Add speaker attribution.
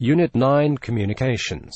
Speaker 1: Unit 9 Communications.